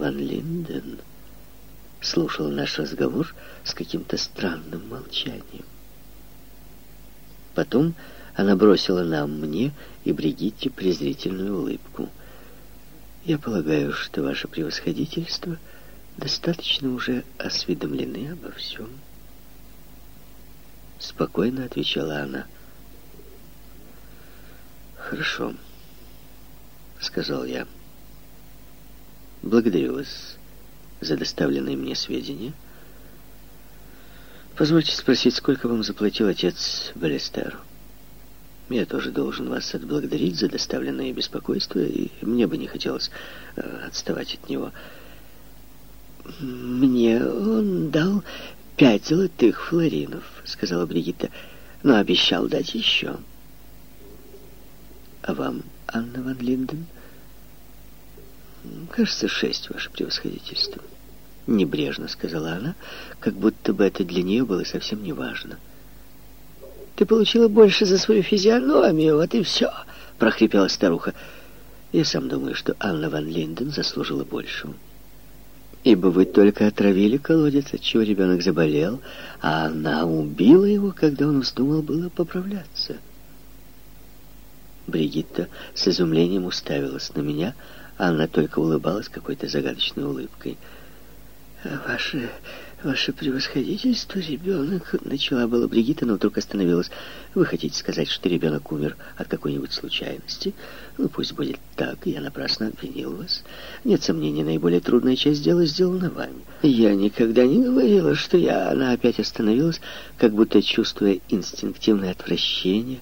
Ван Линден слушала наш разговор с каким-то странным молчанием. Потом она бросила нам, мне и Бригитте презрительную улыбку. «Я полагаю, что ваше превосходительство достаточно уже осведомлены обо всем». Спокойно отвечала она. «Хорошо», — сказал я. «Благодарю вас за доставленные мне сведения. Позвольте спросить, сколько вам заплатил отец Балестер? Я тоже должен вас отблагодарить за доставленное беспокойство, и мне бы не хотелось э, отставать от него. Мне он дал пять золотых флоринов, сказала Бригитта, но обещал дать еще. А вам, Анна Ван Линден? Кажется, шесть, ваше превосходительство. Небрежно сказала она, как будто бы это для нее было совсем не важно. Ты получила больше за свою физиономию, вот и все, прохрипела старуха. Я сам думаю, что Анна Ван Линден заслужила большего. Ибо вы только отравили колодец, отчего ребенок заболел, а она убила его, когда он вздумал было поправляться. Бригитта с изумлением уставилась на меня, а она только улыбалась какой-то загадочной улыбкой. «Ваше, ваше превосходительство, ребенок...» Начала была Бригитта, но вдруг остановилась. «Вы хотите сказать, что ребенок умер от какой-нибудь случайности? Ну, пусть будет так, я напрасно обвинил вас. Нет сомнений, наиболее трудная часть дела сделана вами. Я никогда не говорила, что я...» Она опять остановилась, как будто чувствуя инстинктивное отвращение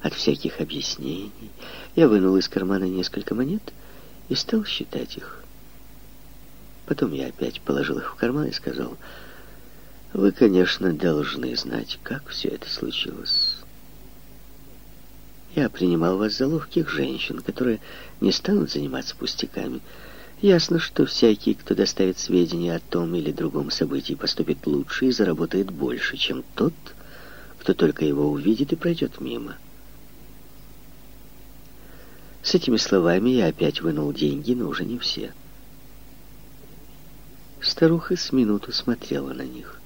от всяких объяснений. Я вынул из кармана несколько монет и стал считать их. Потом я опять положил их в карман и сказал, «Вы, конечно, должны знать, как все это случилось. Я принимал вас за ловких женщин, которые не станут заниматься пустяками. Ясно, что всякий, кто доставит сведения о том или другом событии, поступит лучше и заработает больше, чем тот, кто только его увидит и пройдет мимо». С этими словами я опять вынул деньги, но уже не все. Старуха с минуту смотрела на них.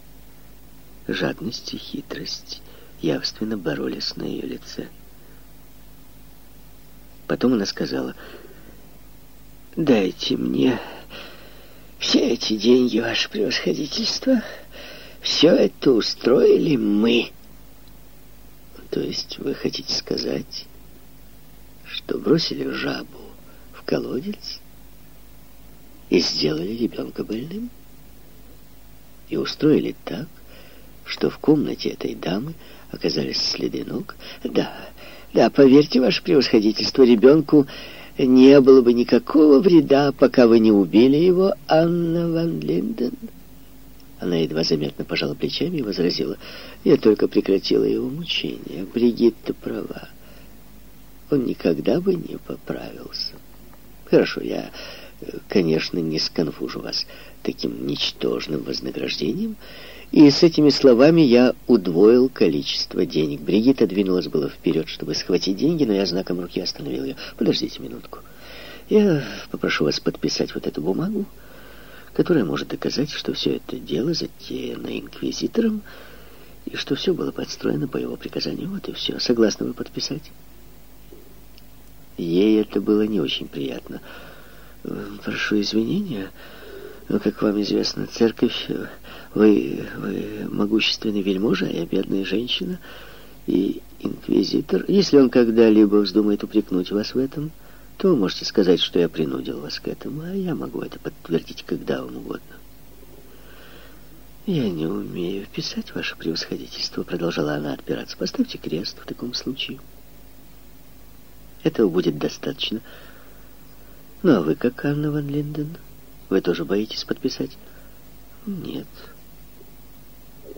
Жадность и хитрость явственно боролись на ее лице. Потом она сказала, «Дайте мне все эти деньги, ваше превосходительство. Все это устроили мы». То есть вы хотите сказать что бросили жабу в колодец и сделали ребенка больным. И устроили так, что в комнате этой дамы оказались следы ног. Да, да, поверьте, ваше превосходительство, ребенку не было бы никакого вреда, пока вы не убили его, Анна Ван Линден. Она едва заметно пожала плечами и возразила, я только прекратила его мучения. Бригитта права он никогда бы не поправился. Хорошо, я, конечно, не сконфужу вас таким ничтожным вознаграждением, и с этими словами я удвоил количество денег. Бригитта двинулась было вперед, чтобы схватить деньги, но я знаком руки остановил ее. Подождите минутку. Я попрошу вас подписать вот эту бумагу, которая может доказать, что все это дело затеяно инквизитором, и что все было подстроено по его приказанию. Вот и все. Согласны вы подписать? Ей это было не очень приятно. «Прошу извинения, но, как вам известно, церковь... Вы, вы могущественный вельможа, я бедная женщина и инквизитор. Если он когда-либо вздумает упрекнуть вас в этом, то вы можете сказать, что я принудил вас к этому, а я могу это подтвердить когда вам угодно». «Я не умею писать, ваше превосходительство», — продолжала она отпираться. «Поставьте крест в таком случае». Этого будет достаточно. Ну, а вы как Анна Ван Линден? Вы тоже боитесь подписать? Нет.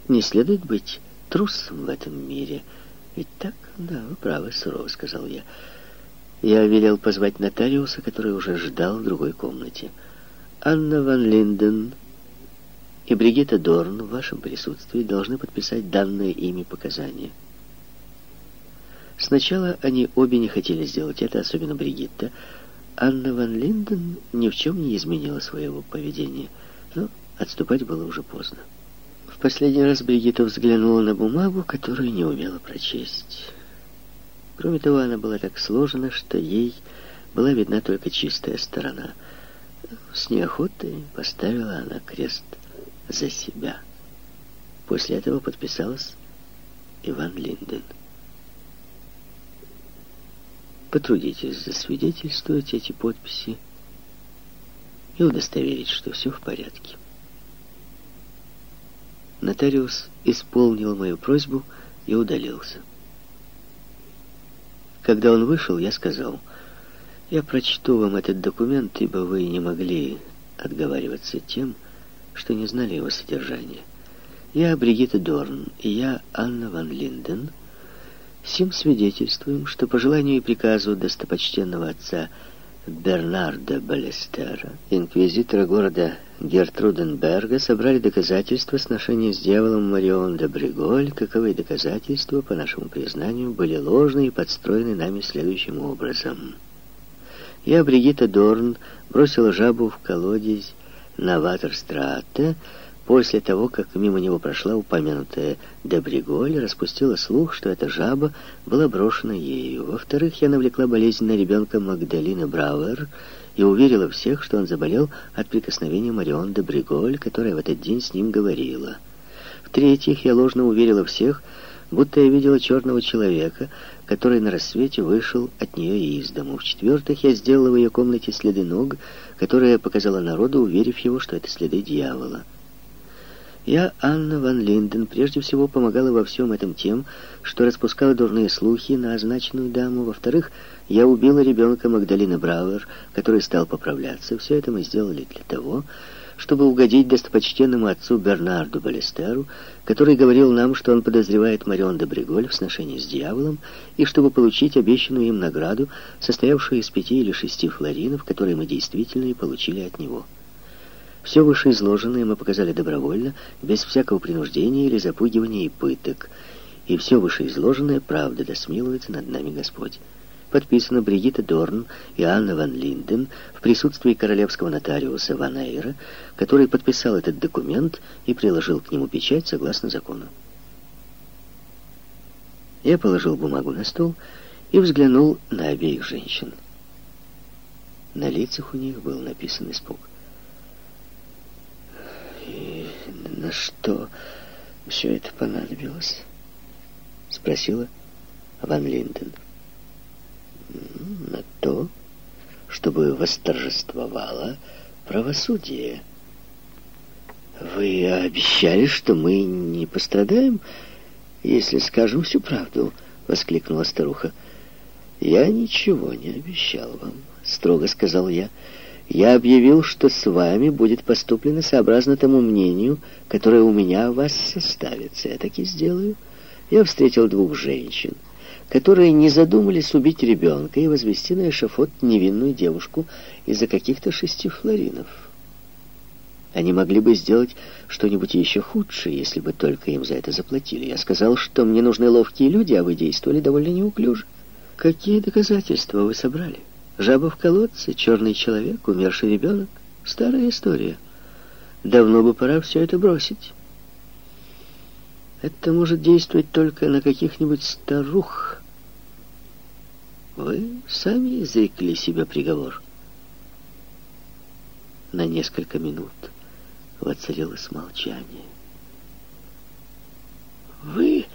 Не следует быть трусом в этом мире. Ведь так? Да, вы правы, сурово сказал я. Я велел позвать нотариуса, который уже ждал в другой комнате. Анна Ван Линден и Бригитта Дорн в вашем присутствии должны подписать данные ими показания. Сначала они обе не хотели сделать это, особенно Бригитта, Анна Ван Линден ни в чем не изменила своего поведения, но отступать было уже поздно. В последний раз Бригитта взглянула на бумагу, которую не умела прочесть. Кроме того, она была так сложена, что ей была видна только чистая сторона. С неохотой поставила она крест за себя. После этого подписалась Иван Линден. Потрудитесь засвидетельствовать эти подписи и удостоверить, что все в порядке. Нотариус исполнил мою просьбу и удалился. Когда он вышел, я сказал, «Я прочту вам этот документ, ибо вы не могли отговариваться тем, что не знали его содержания. Я Бригитта Дорн, и я Анна Ван Линден. Сим свидетельствуем, что по желанию и приказу достопочтенного отца Бернарда Балестера, инквизитора города Гертруденберга, собрали доказательства сношения с дьяволом Марион де Бриголь, каковые доказательства, по нашему признанию, были ложны и подстроены нами следующим образом. Я, Бригитта Дорн, бросила жабу в колодец на Ватерстрате, После того, как мимо него прошла упомянутая Дебриголь, распустила слух, что эта жаба была брошена ею. Во-вторых, я навлекла болезнь на ребенка Магдалины Брауэр и уверила всех, что он заболел от прикосновения Марион Дебриголь, которая в этот день с ним говорила. В-третьих, я ложно уверила всех, будто я видела черного человека, который на рассвете вышел от нее из дому. В-четвертых, я сделала в ее комнате следы ног, которые показала народу, уверив его, что это следы дьявола. Я, Анна Ван Линден, прежде всего помогала во всем этом тем, что распускала дурные слухи на означенную даму. Во-вторых, я убила ребенка Магдалины Брауэр, который стал поправляться. Все это мы сделали для того, чтобы угодить достопочтенному отцу Бернарду Балестеру, который говорил нам, что он подозревает Марион де Бриголь в сношении с дьяволом, и чтобы получить обещанную им награду, состоявшую из пяти или шести флоринов, которые мы действительно и получили от него. Все вышеизложенное мы показали добровольно, без всякого принуждения или запугивания и пыток. И все вышеизложенное правда, да смилуется над нами Господь. Подписано Бригитта Дорн и Анна Ван Линден в присутствии королевского нотариуса Ван Эйра, который подписал этот документ и приложил к нему печать согласно закону. Я положил бумагу на стол и взглянул на обеих женщин. На лицах у них был написан испуг. «И на что все это понадобилось?» — спросила Ван Линден. «На то, чтобы восторжествовало правосудие. Вы обещали, что мы не пострадаем, если скажем всю правду», — воскликнула старуха. «Я ничего не обещал вам», — строго сказал я. Я объявил, что с вами будет поступлено сообразно тому мнению, которое у меня о вас составится. Я так и сделаю. Я встретил двух женщин, которые не задумались убить ребенка и возвести на эшафот невинную девушку из-за каких-то шести флоринов. Они могли бы сделать что-нибудь еще худшее, если бы только им за это заплатили. Я сказал, что мне нужны ловкие люди, а вы действовали довольно неуклюже. Какие доказательства вы собрали? Жаба в колодце, черный человек, умерший ребенок. Старая история. Давно бы пора все это бросить. Это может действовать только на каких-нибудь старух. Вы сами изрекли себе приговор. На несколько минут воцарилось молчание. «Вы...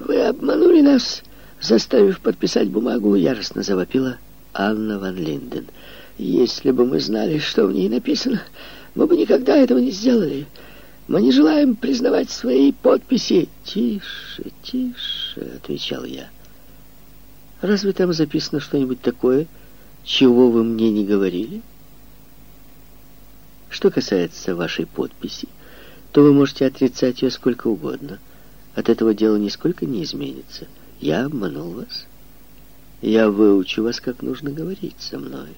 вы обманули нас, заставив подписать бумагу», — яростно завопила Анна Ван Линден. «Если бы мы знали, что в ней написано, мы бы никогда этого не сделали. Мы не желаем признавать свои подписи». «Тише, тише», — отвечал я. «Разве там записано что-нибудь такое, чего вы мне не говорили?» Что касается вашей подписи, то вы можете отрицать ее сколько угодно. От этого дело нисколько не изменится. Я обманул вас. Я выучу вас, как нужно говорить со мной.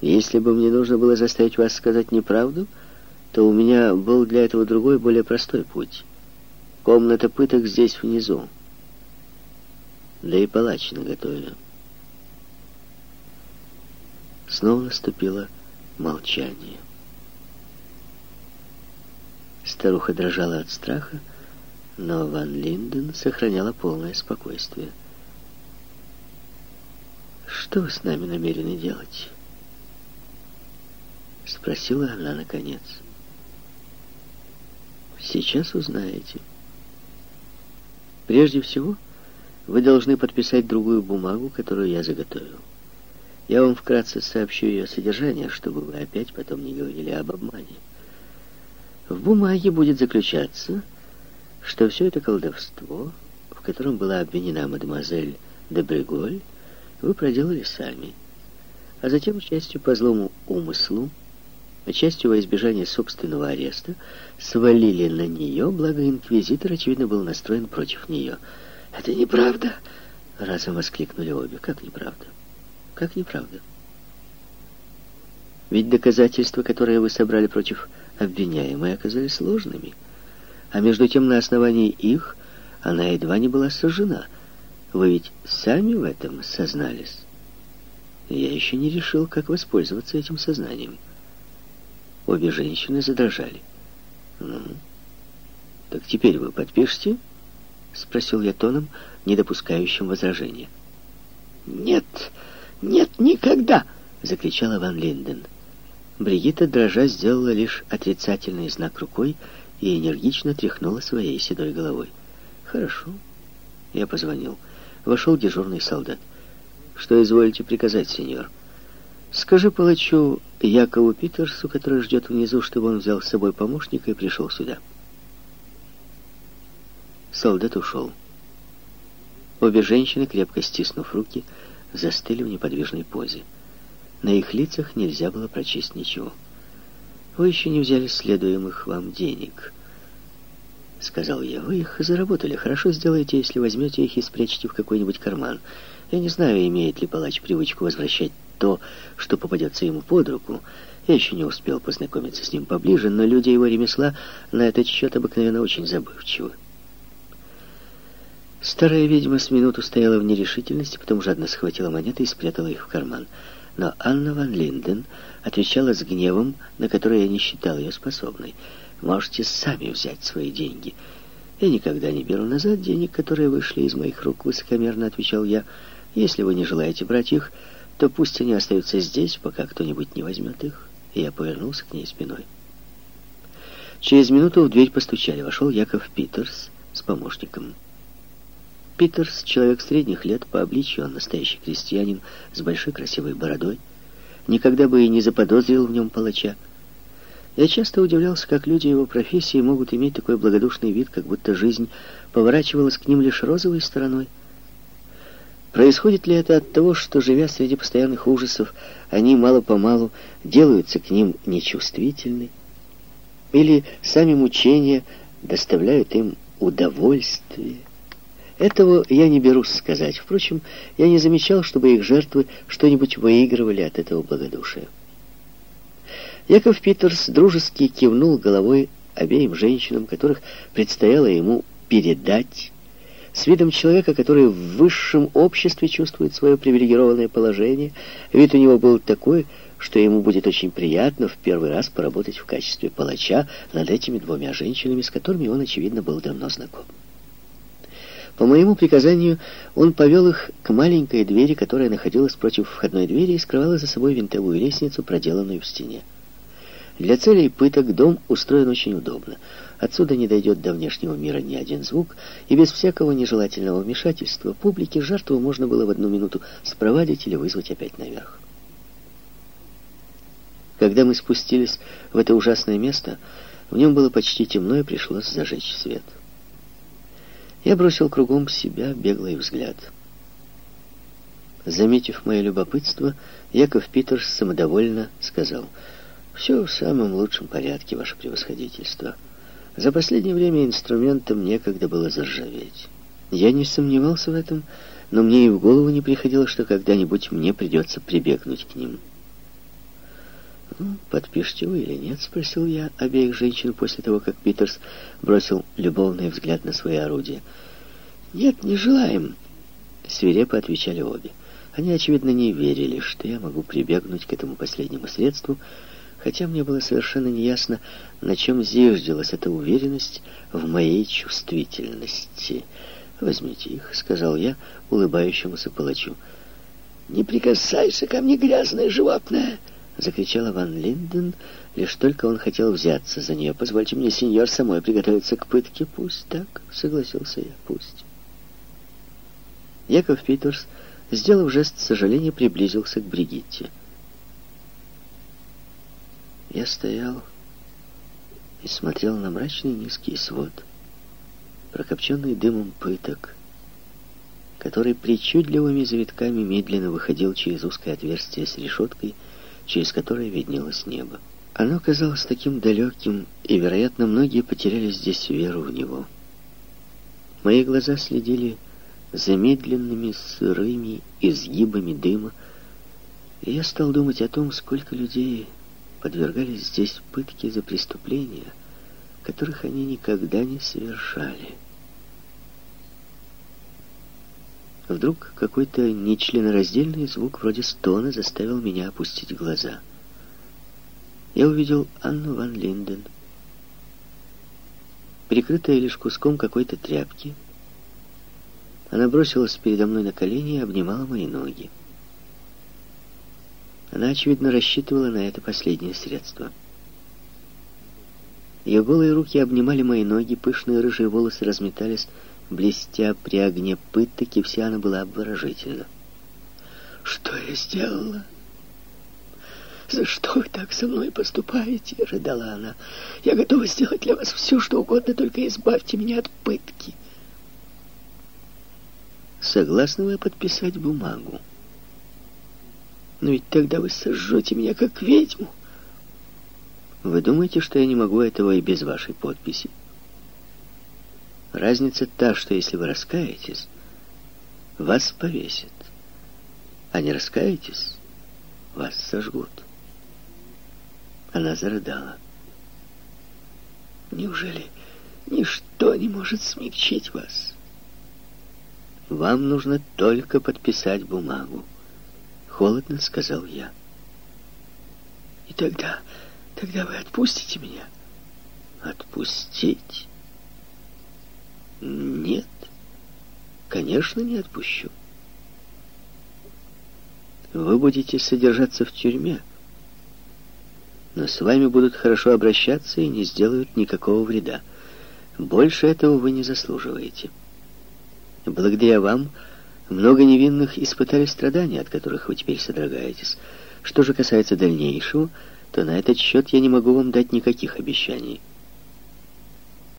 Если бы мне нужно было заставить вас сказать неправду, то у меня был для этого другой, более простой путь. Комната пыток здесь внизу. Да и палач наготове. Снова наступило молчание. Старуха дрожала от страха, но Ван Линден сохраняла полное спокойствие. «Что вы с нами намерены делать?» Спросила она наконец. «Сейчас узнаете. Прежде всего, вы должны подписать другую бумагу, которую я заготовил. Я вам вкратце сообщу ее содержание, чтобы вы опять потом не говорили об обмане. В бумаге будет заключаться, что все это колдовство, в котором была обвинена мадемуазель де Бреголь, вы проделали сами, а затем частью по злому умыслу, а частью во избежание собственного ареста, свалили на нее, благо инквизитор, очевидно, был настроен против нее. «Это неправда!» — разом воскликнули обе. «Как неправда? Как неправда?» Ведь доказательства, которые вы собрали против обвиняемой, оказались сложными. А между тем, на основании их она едва не была сожжена. Вы ведь сами в этом сознались. Я еще не решил, как воспользоваться этим сознанием. Обе женщины задрожали. «Ну, так теперь вы подпишете?» — спросил я тоном, не допускающим возражения. «Нет, нет, никогда!» — закричала Ван Линден. Бригитта, дрожа, сделала лишь отрицательный знак рукой и энергично тряхнула своей седой головой. «Хорошо». Я позвонил. Вошел дежурный солдат. «Что изволите приказать, сеньор?» «Скажи палачу Якову Питерсу, который ждет внизу, чтобы он взял с собой помощника и пришел сюда». Солдат ушел. Обе женщины, крепко стиснув руки, застыли в неподвижной позе. На их лицах нельзя было прочесть ничего. «Вы еще не взяли следуемых вам денег», — сказал я. «Вы их заработали. Хорошо сделаете, если возьмете их и спрячете в какой-нибудь карман. Я не знаю, имеет ли палач привычку возвращать то, что попадется ему под руку. Я еще не успел познакомиться с ним поближе, но люди его ремесла на этот счет обыкновенно очень забывчивы». Старая ведьма с минуту стояла в нерешительности, потом жадно схватила монеты и спрятала их в карман но Анна Ван Линден отвечала с гневом, на который я не считал ее способной. «Можете сами взять свои деньги». «Я никогда не беру назад денег, которые вышли из моих рук», — высокомерно отвечал я. «Если вы не желаете брать их, то пусть они остаются здесь, пока кто-нибудь не возьмет их». И я повернулся к ней спиной. Через минуту в дверь постучали. Вошел Яков Питерс с помощником. Питерс, человек средних лет, по обличию он настоящий крестьянин с большой красивой бородой, никогда бы и не заподозрил в нем палача. Я часто удивлялся, как люди его профессии могут иметь такой благодушный вид, как будто жизнь поворачивалась к ним лишь розовой стороной. Происходит ли это от того, что, живя среди постоянных ужасов, они мало-помалу делаются к ним нечувствительны? Или сами мучения доставляют им удовольствие? Этого я не берусь сказать. Впрочем, я не замечал, чтобы их жертвы что-нибудь выигрывали от этого благодушия. Яков Питерс дружески кивнул головой обеим женщинам, которых предстояло ему передать, с видом человека, который в высшем обществе чувствует свое привилегированное положение. Вид у него был такой, что ему будет очень приятно в первый раз поработать в качестве палача над этими двумя женщинами, с которыми он, очевидно, был давно знаком. По моему приказанию он повел их к маленькой двери, которая находилась против входной двери и скрывала за собой винтовую лестницу, проделанную в стене. Для целей пыток дом устроен очень удобно. Отсюда не дойдет до внешнего мира ни один звук, и без всякого нежелательного вмешательства публике жертву можно было в одну минуту спровадить или вызвать опять наверх. Когда мы спустились в это ужасное место, в нем было почти темно и пришлось зажечь свет. Я бросил кругом себя беглый взгляд. Заметив мое любопытство, Яков Питерс самодовольно сказал, «Все в самом лучшем порядке, ваше превосходительство. За последнее время инструментам некогда было заржаветь. Я не сомневался в этом, но мне и в голову не приходило, что когда-нибудь мне придется прибегнуть к ним». «Ну, подпишите вы или нет?» — спросил я обеих женщин после того, как Питерс бросил любовный взгляд на свои орудия. «Нет, не желаем», — свирепо отвечали обе. Они, очевидно, не верили, что я могу прибегнуть к этому последнему средству, хотя мне было совершенно неясно, на чем зиждилась эта уверенность в моей чувствительности. «Возьмите их», — сказал я улыбающемуся палачу. «Не прикасайся ко мне, грязное животное!» — закричала Ван Линден, лишь только он хотел взяться за нее. «Позвольте мне, сеньор, самой приготовиться к пытке». «Пусть так», — согласился я, — «пусть». Яков Питерс, сделав жест сожаления, приблизился к Бригитте. Я стоял и смотрел на мрачный низкий свод, прокопченный дымом пыток, который причудливыми завитками медленно выходил через узкое отверстие с решеткой, через которое виднелось небо. Оно казалось таким далеким, и, вероятно, многие потеряли здесь веру в него. Мои глаза следили замедленными сырыми изгибами дыма, и я стал думать о том, сколько людей подвергались здесь пытке за преступления, которых они никогда не совершали. Вдруг какой-то нечленораздельный звук вроде стона заставил меня опустить глаза. Я увидел Анну Ван Линден, прикрытая лишь куском какой-то тряпки, она бросилась передо мной на колени и обнимала мои ноги. Она, очевидно, рассчитывала на это последнее средство. Ее голые руки обнимали мои ноги, пышные рыжие волосы разметались, блестя при огне пыток, и вся она была обворожительна. «Что я сделала?» «За что вы так со мной поступаете?» — рыдала она. «Я готова сделать для вас все, что угодно, только избавьте меня от пытки». Согласны вы подписать бумагу? Но ведь тогда вы сожжете меня как ведьму. Вы думаете, что я не могу этого и без вашей подписи? Разница та, что если вы раскаетесь, вас повесят. А не раскаетесь, вас сожгут. Она зарыдала. Неужели ничто не может смягчить вас? Вам нужно только подписать бумагу. Холодно сказал я. И тогда, тогда вы отпустите меня? Отпустить? Нет, конечно, не отпущу. Вы будете содержаться в тюрьме, но с вами будут хорошо обращаться и не сделают никакого вреда. Больше этого вы не заслуживаете. Благодаря вам много невинных испытали страдания, от которых вы теперь содрогаетесь. Что же касается дальнейшего, то на этот счет я не могу вам дать никаких обещаний.